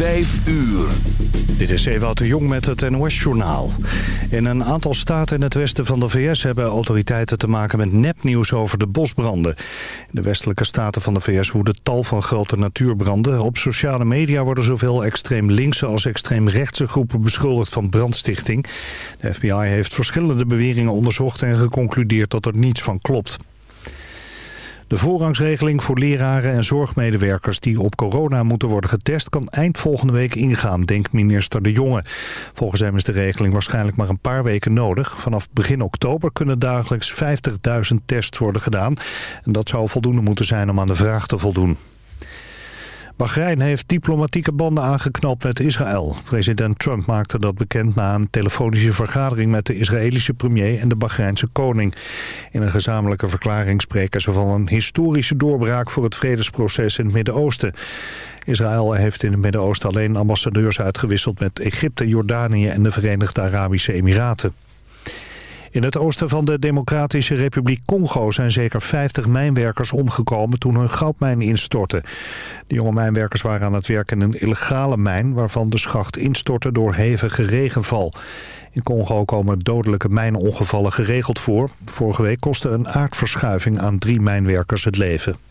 Vijf uur. Dit is Ewout de Jong met het NOS-journaal. In een aantal staten in het westen van de VS hebben autoriteiten te maken met nepnieuws over de bosbranden. In de westelijke staten van de VS woeden tal van grote natuurbranden. Op sociale media worden zowel extreem linkse als extreem rechtse groepen beschuldigd van brandstichting. De FBI heeft verschillende beweringen onderzocht en geconcludeerd dat er niets van klopt. De voorrangsregeling voor leraren en zorgmedewerkers die op corona moeten worden getest... kan eind volgende week ingaan, denkt minister De Jonge. Volgens hem is de regeling waarschijnlijk maar een paar weken nodig. Vanaf begin oktober kunnen dagelijks 50.000 tests worden gedaan. En dat zou voldoende moeten zijn om aan de vraag te voldoen. Bahrein heeft diplomatieke banden aangeknopt met Israël. President Trump maakte dat bekend na een telefonische vergadering... met de Israëlische premier en de Bahreinse koning. In een gezamenlijke verklaring spreken ze van een historische doorbraak... voor het vredesproces in het Midden-Oosten. Israël heeft in het Midden-Oosten alleen ambassadeurs uitgewisseld... met Egypte, Jordanië en de Verenigde Arabische Emiraten. In het oosten van de Democratische Republiek Congo zijn zeker 50 mijnwerkers omgekomen toen hun goudmijn instortte. De jonge mijnwerkers waren aan het werk in een illegale mijn waarvan de schacht instortte door hevige regenval. In Congo komen dodelijke mijnongevallen geregeld voor. Vorige week kostte een aardverschuiving aan drie mijnwerkers het leven.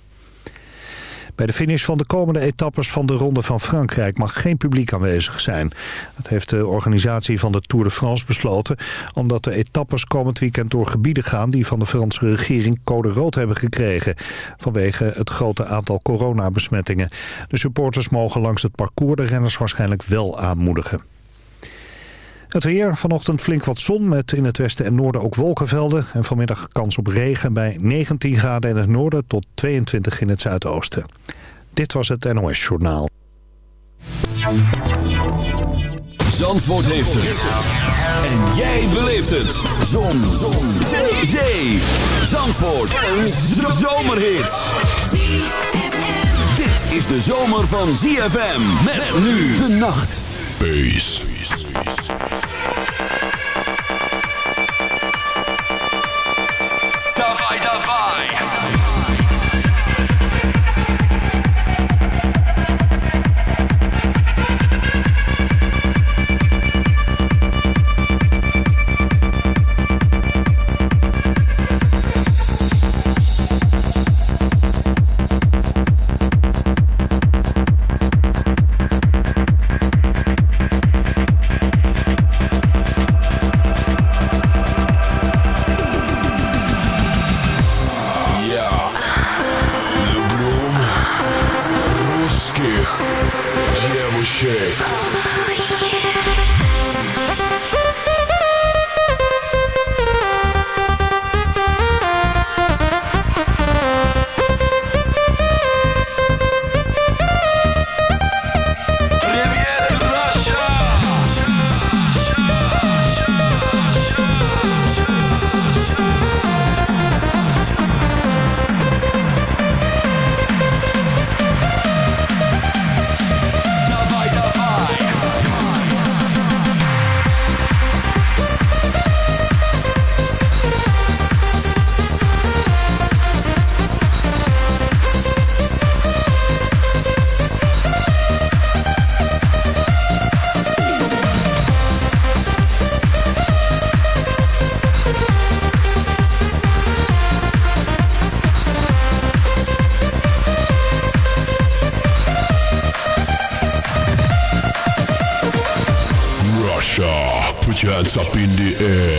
Bij de finish van de komende etappes van de Ronde van Frankrijk mag geen publiek aanwezig zijn. Dat heeft de organisatie van de Tour de France besloten... omdat de etappes komend weekend door gebieden gaan... die van de Franse regering code rood hebben gekregen... vanwege het grote aantal coronabesmettingen. De supporters mogen langs het parcours de renners waarschijnlijk wel aanmoedigen. Het weer, vanochtend flink wat zon met in het westen en noorden ook wolkenvelden. En vanmiddag kans op regen bij 19 graden in het noorden tot 22 in het zuidoosten. Dit was het NOS Journaal. Zandvoort heeft het. En jij beleeft het. Zon. zon. Zee. Zee. Zandvoort. Een zomerhit. Dit is de zomer van ZFM. Met nu de nacht. Peace. Hands up in the air.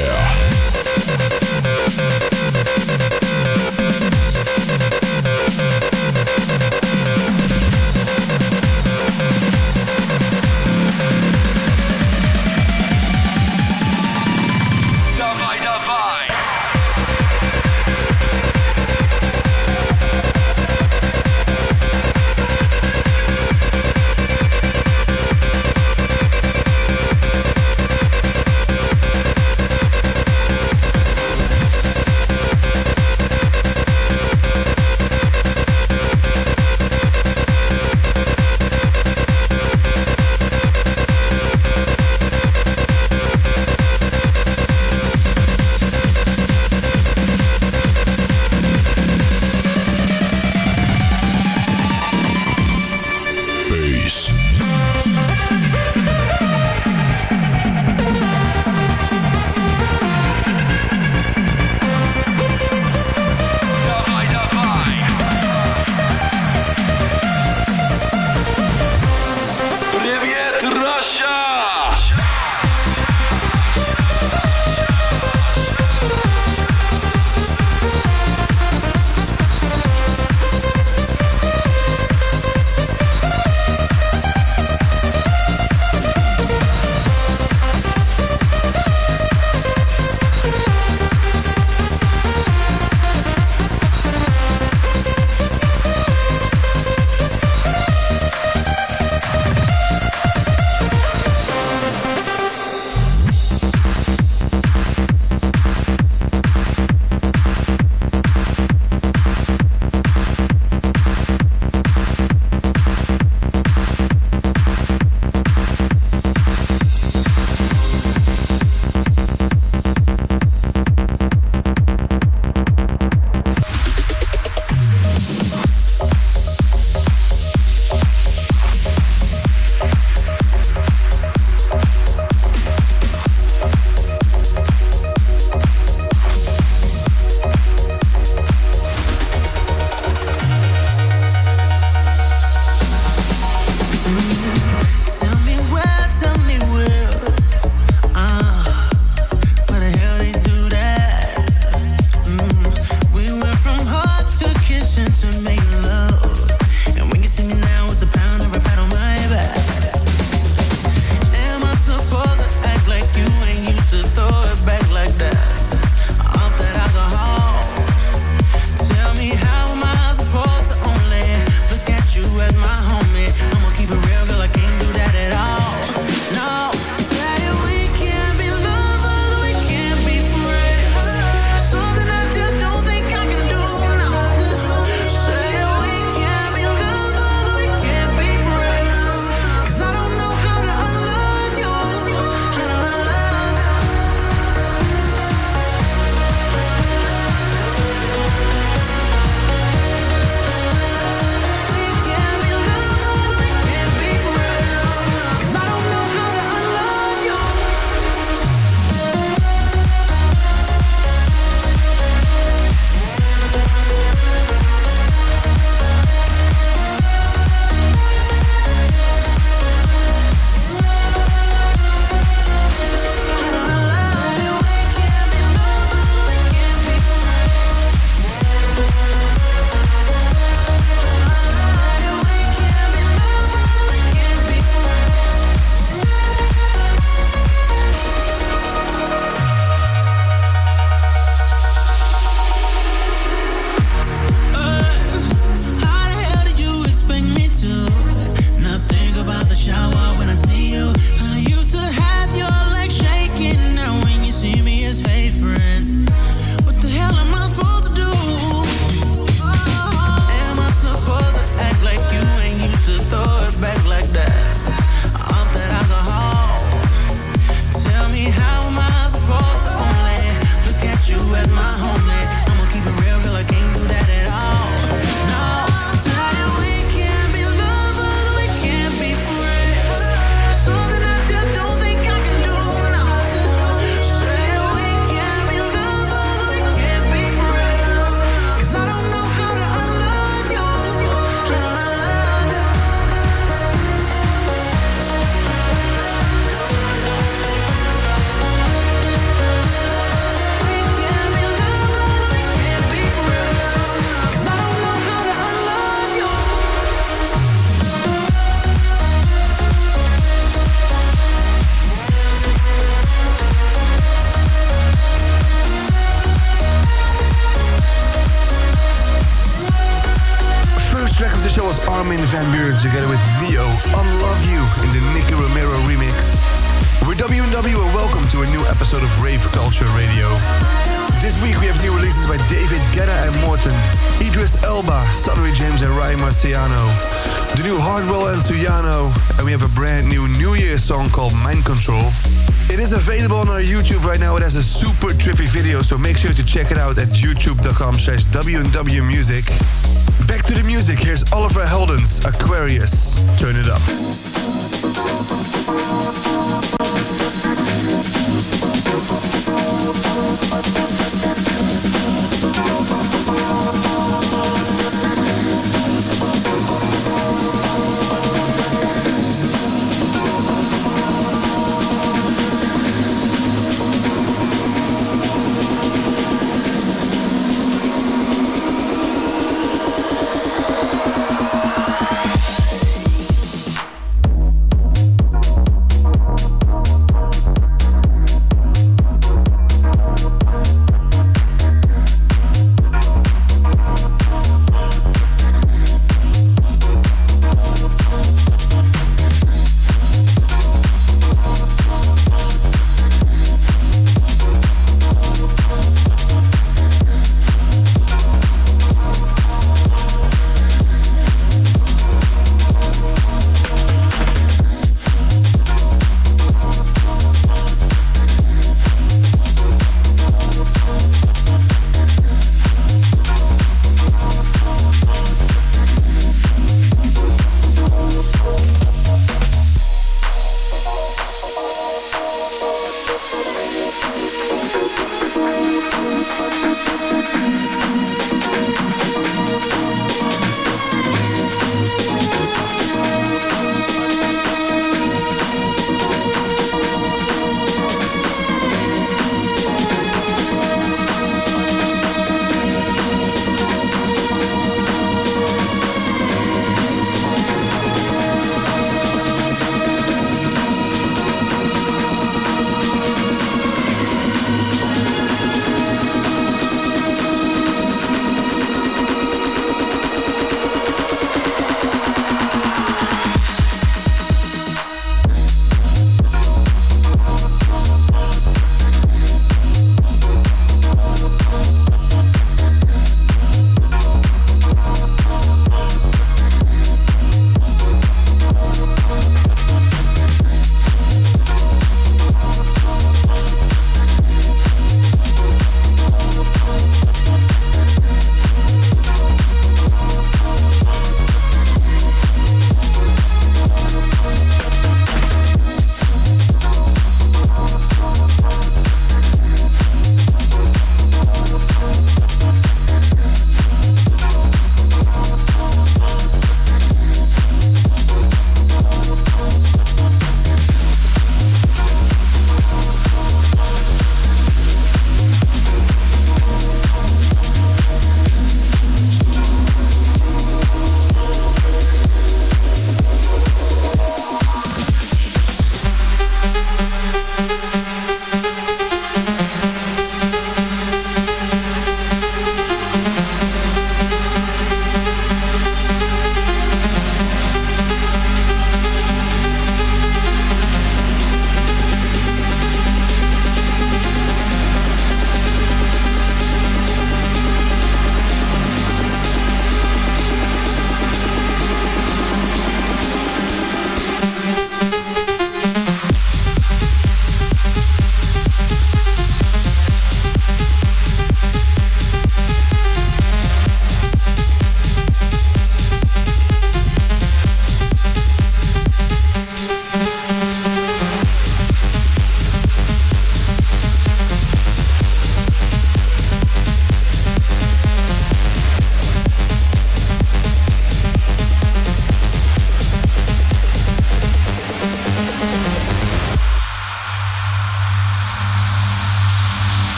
Armin van Buren together with Neo Unlove You in the Nicky Romero remix. We're WW and welcome to a new episode of Rave Culture Radio. This week we have new releases by David Guetta and Morton, Idris Elba, Sonny James and Ryan Marciano, the new Hardwell and Suyano, and we have a brand new New Year song called Mind Control. It is available on our YouTube right now. It has a super trippy video, so make sure to check it out at youtube.com slash Music. Back to the music, here's Oliver Heldens, Aquarius. Turn it up.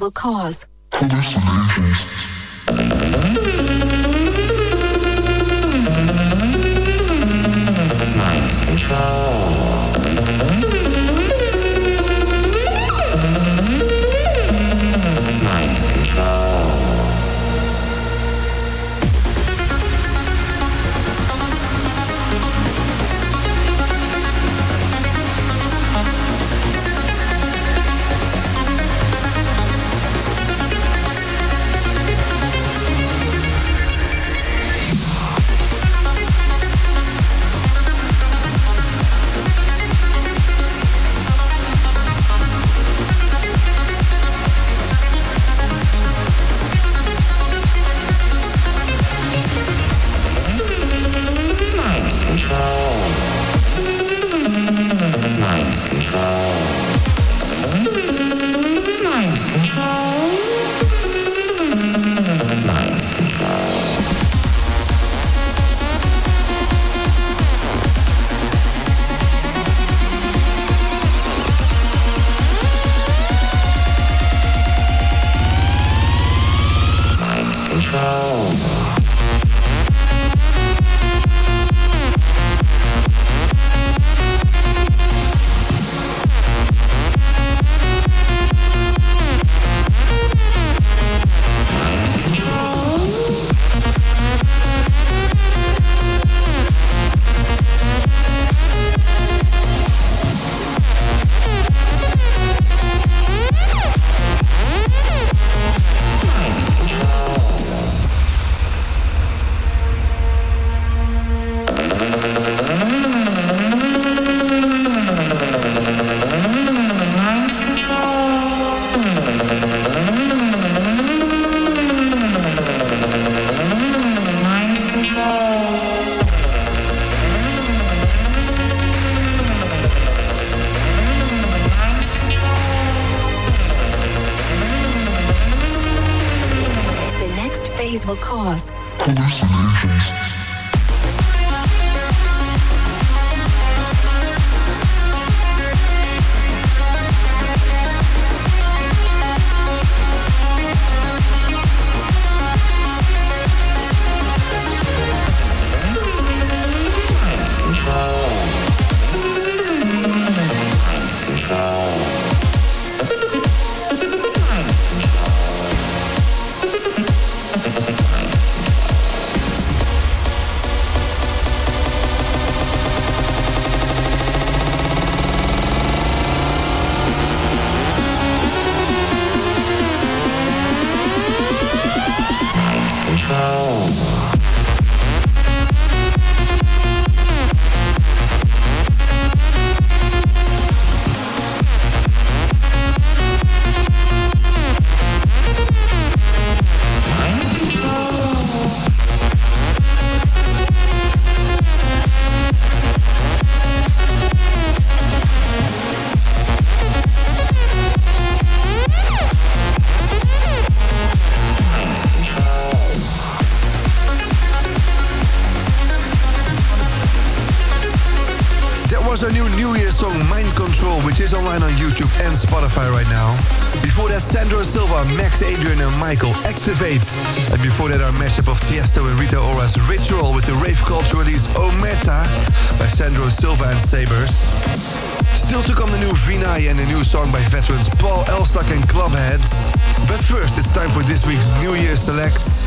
will cause. Activate. And before that, our mashup of Tiesto and Rita Ora's Ritual with the rave culture release Omerta by Sandro Silva and Sabers. Still to come the new Vinay and a new song by veterans Paul Elstak and Clubheads. But first, it's time for this week's New Year Selects.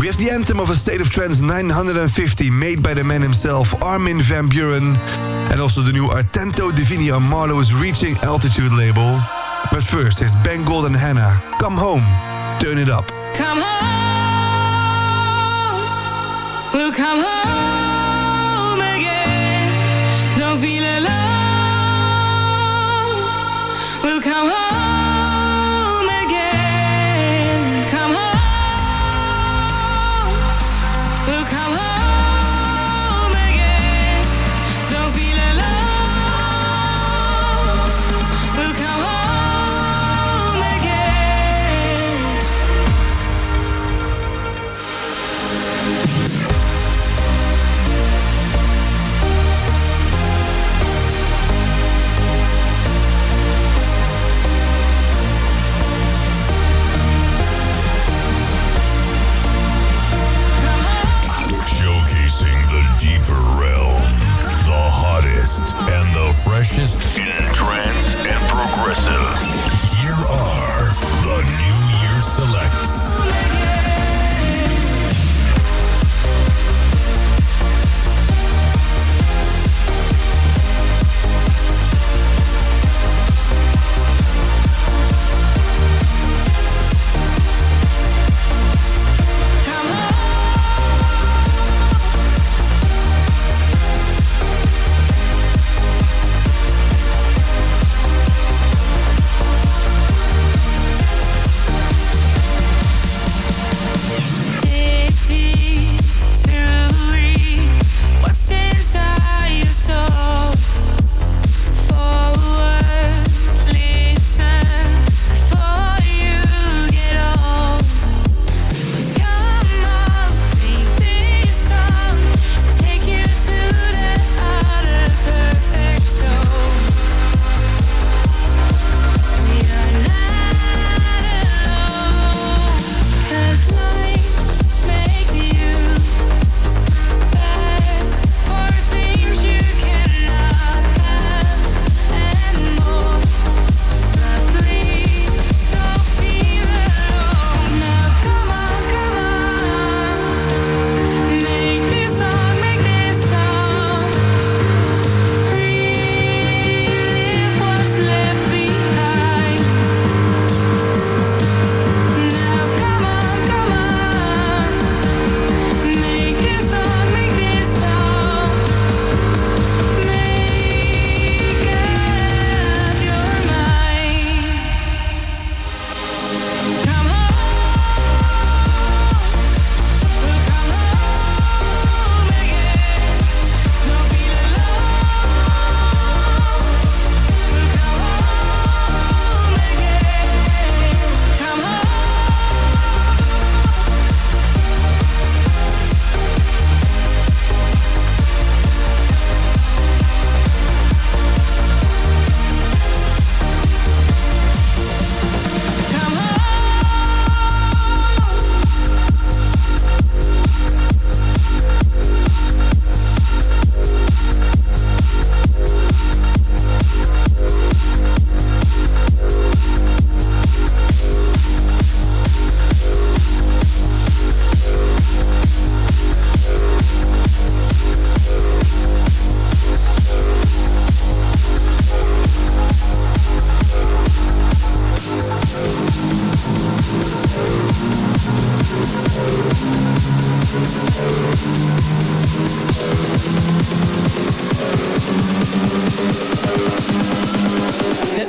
We have the anthem of a State of Trance 950 made by the man himself, Armin van Buren. And also the new Artento Divini on Marlowe's Reaching Altitude label. But first, it's Ben Gold and Hannah. Come home, turn it up. Come home. We'll come home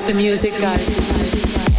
the music, guys.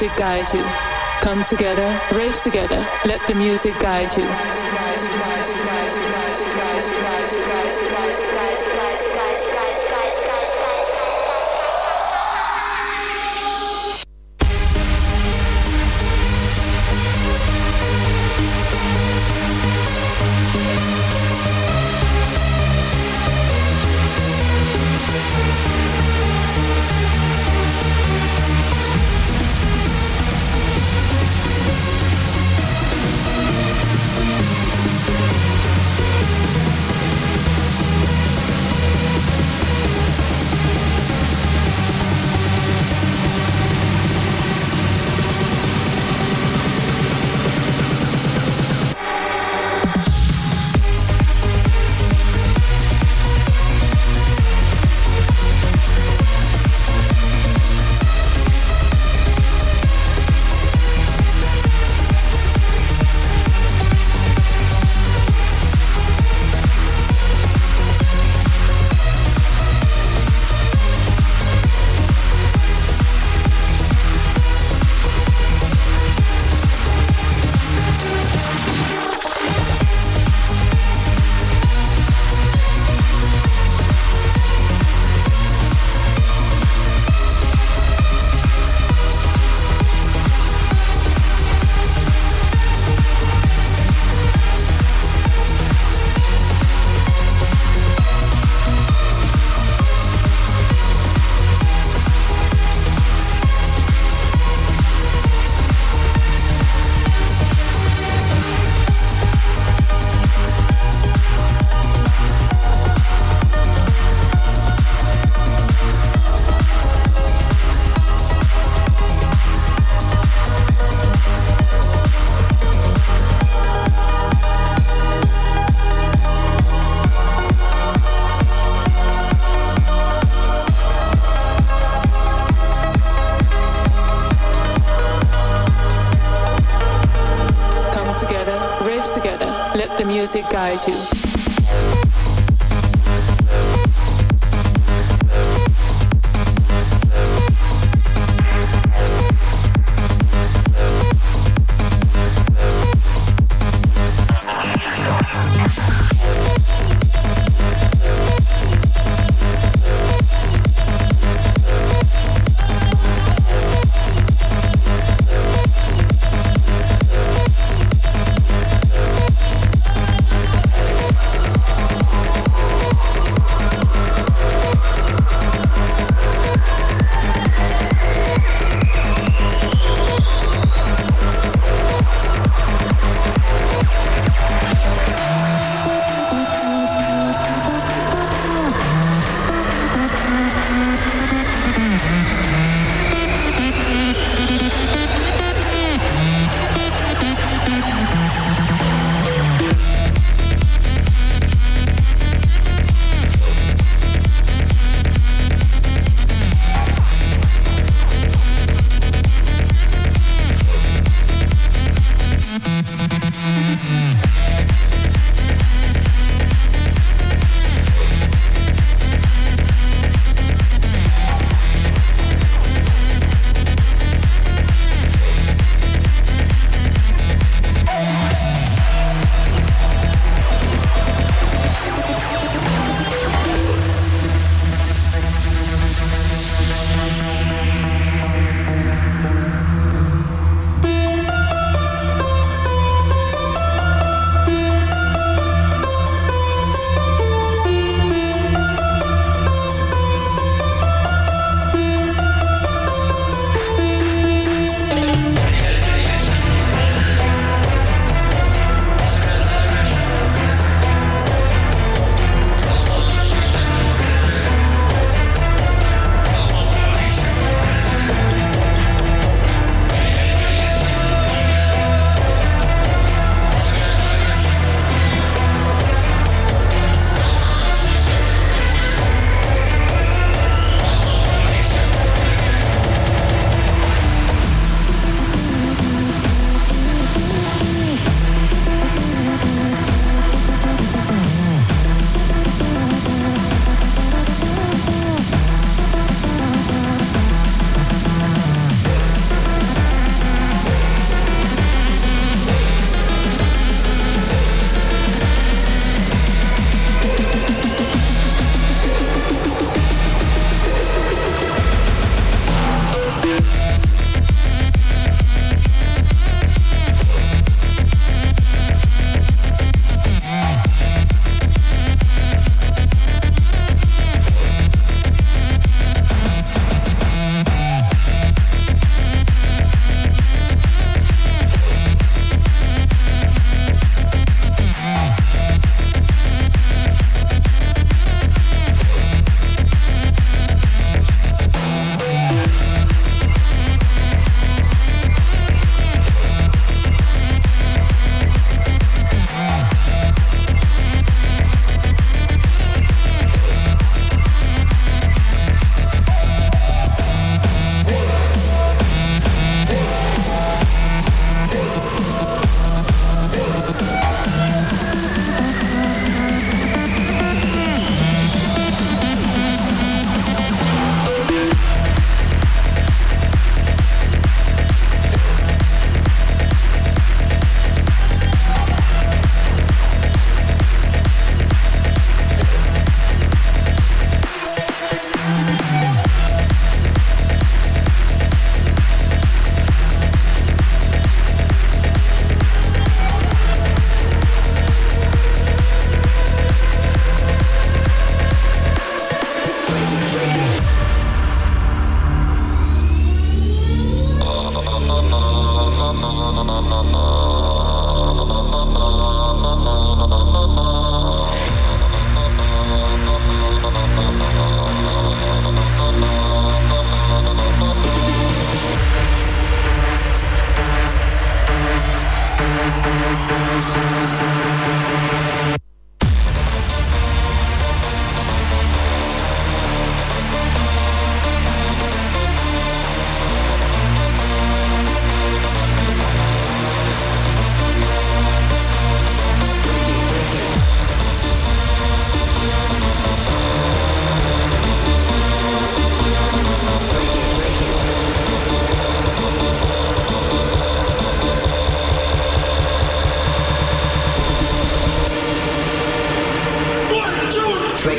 music guide you. Come together, rave together, let the music guide you. To.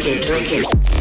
dirty drinking.